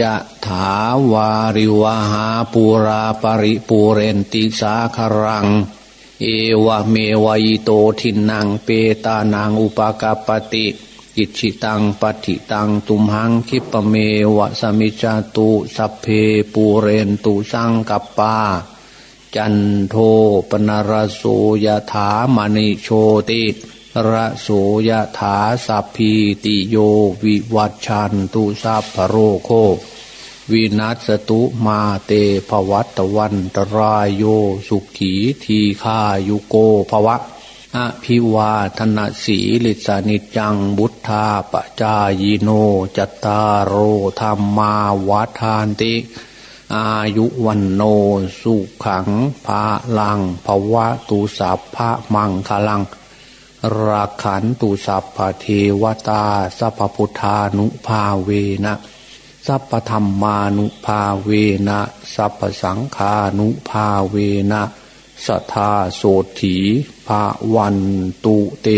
ยะถาวาริวหาปูราปริปูเรนติสาครัง เอวเมวายโตทินังเปตานางอุปกาปติอิชิตังปฏิตังตุมหังคิปเมวะสมิจาตุสัพเพปูเรนตุสังกัปปา จันโทปนารโสยถามณิโชติ ระโสยถาสัพพีติโยวิวัชชันตุสัพพโรโควินัสตุมาเตภวัตวันตรายโยสุขีทีฆายุโกภวะอภิวาธนาสีลิสานิจังบุทธาปจายโนจตารโรธรรมาวัฏานติ อายุวันโนสุขังภาลังภวะตุสัพพะมังคลัง ราขันตุสัพพเทวตา สัพพุทธานุภาเวนะ สัพธรรมานุภาเวนะ สัพสังขานุภาเวนะสัทธาโสถีภาวันตุเต